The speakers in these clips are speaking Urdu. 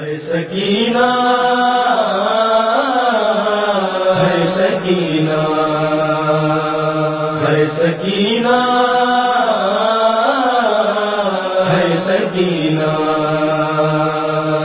ہے سکینہ ہے سکینہ ہے سکینہ ہے سکینہ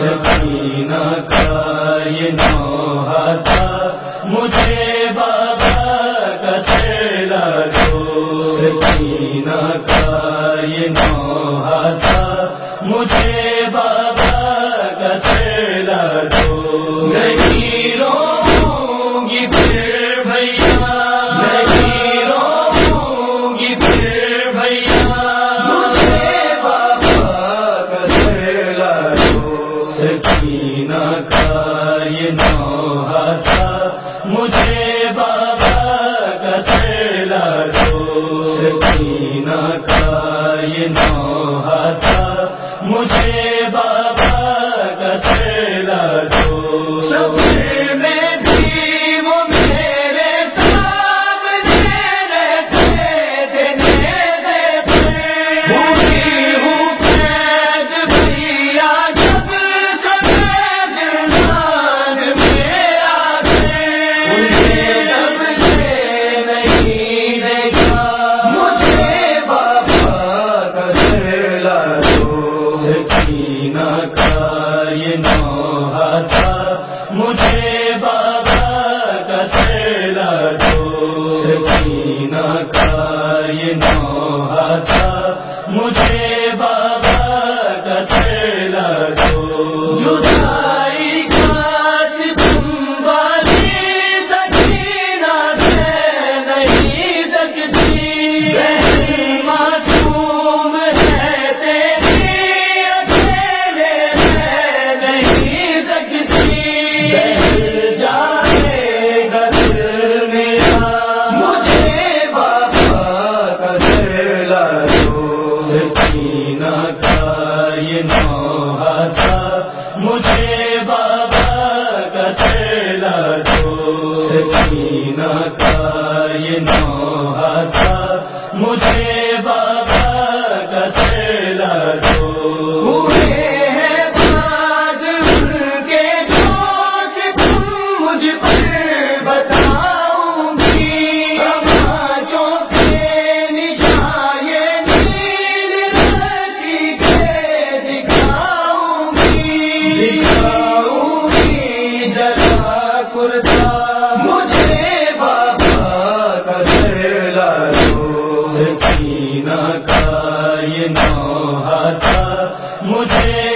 سکینہ کا یہ نوحہ تھا۔ مجھے بابا کا سر لگو سکینہ کا یہ نوحہ تھا۔ مجھے بابا یہ نوحہ تھا، مجھے بابا کا سیلا دو سکینہ کا تھا، مجھے بابا کا سیلا دو مدینہ کا یہ نوحہ تھا۔ مجھے با نو مجھے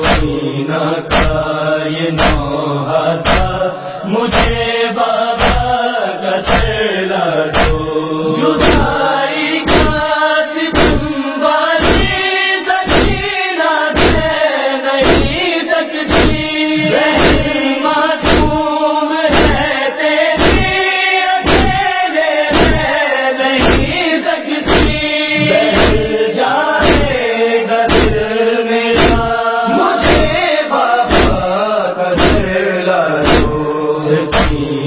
مدینہ کا یہ نوحہ تھا مجھے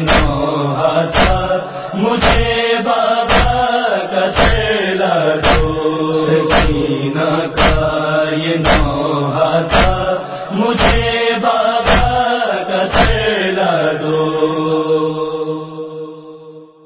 نو تھا مجھے